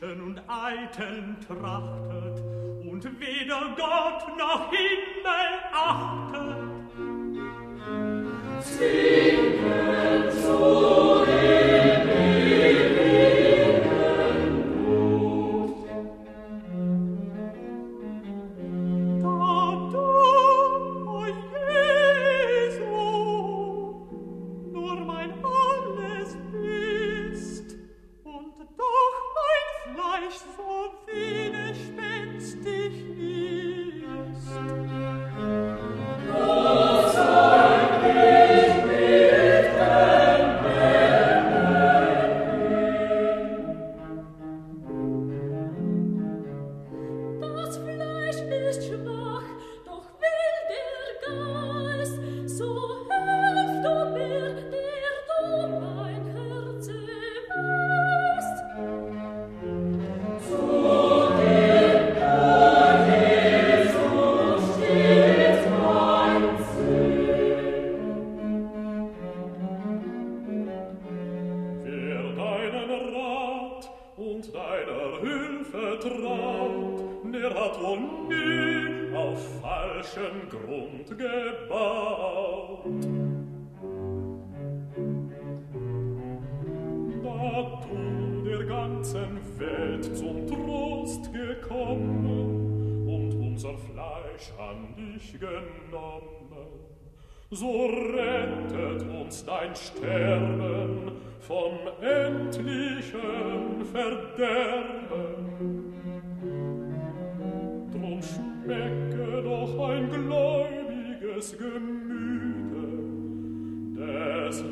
Wünschen und Eiteln trachtet und weder Gott noch Himmel achtet, deiner Hilfe traut, der hat wohl nie auf falschen Grund gebaut. Da du der ganzen Welt zum Trost gekommen und unser Fleisch an dich genommen, so rettet uns dein Sterben vom Endlichen verderben. Drum schmecke doch ein gläubiges Gemüte des